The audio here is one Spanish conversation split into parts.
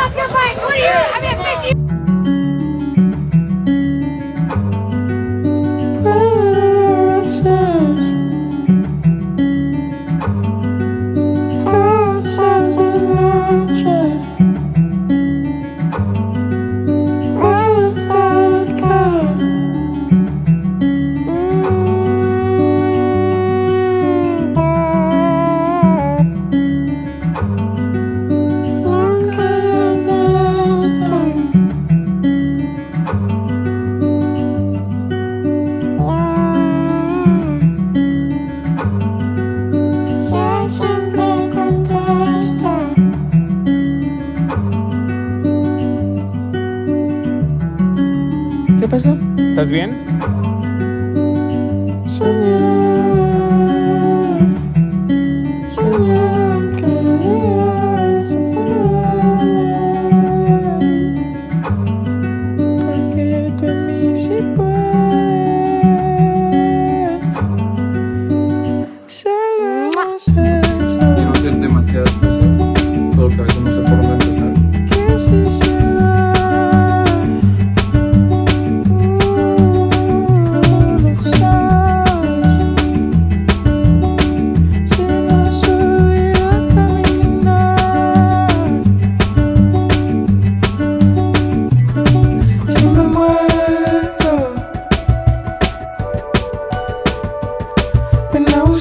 off your bike. What are you? I'm gonna ¿Estás bien?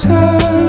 her.